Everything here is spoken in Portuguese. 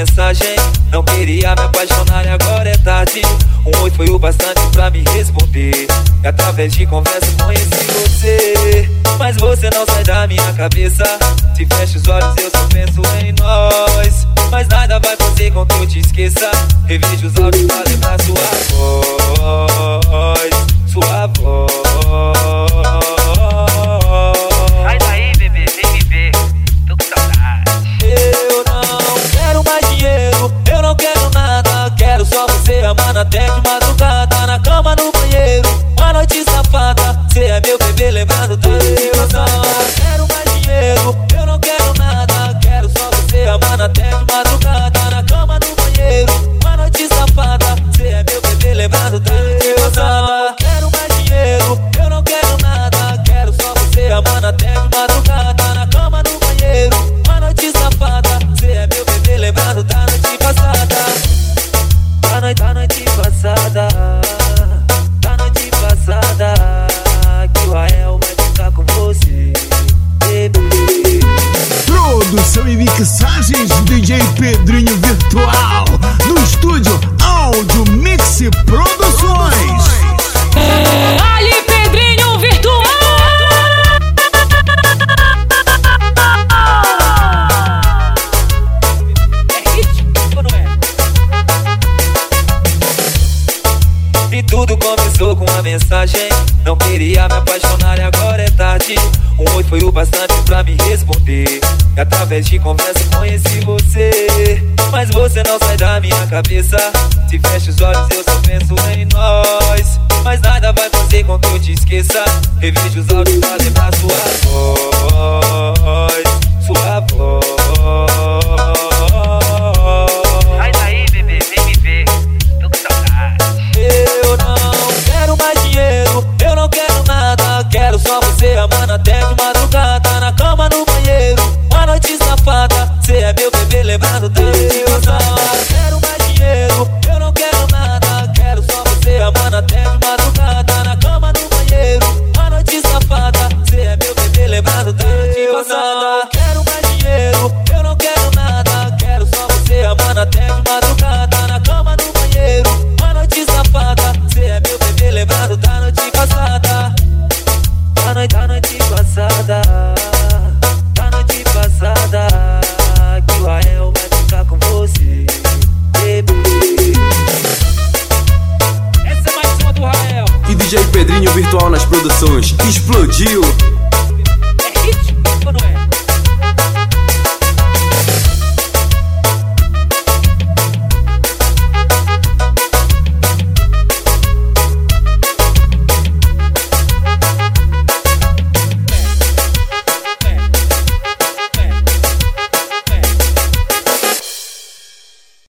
mensagem. Não queria me apaixonar e agora é tarde. Um oi foi o bastante pra me responder. E através de conversa conheci você. Mas você não sai da minha cabeça. Se fecha os olhos, eu só penso em nós. Mas nada vai fazer com que eu te esqueça. Revejo os áudios pra lembrar sua voz. Sua voz. Pedrinho mensagem. Não queria me apaixonar e agora é tarde. Um oi foi o bastante pra me responder. E através de conversa conheci você. Mas você não sai da minha cabeça. Se fecha os olhos, eu só penso em nós. Mas nada vai fazer com que eu te esqueça. Revejo os áudios pra lembrar sua voz. Amando até Pedrinho Virtual nas produções. Explodiu!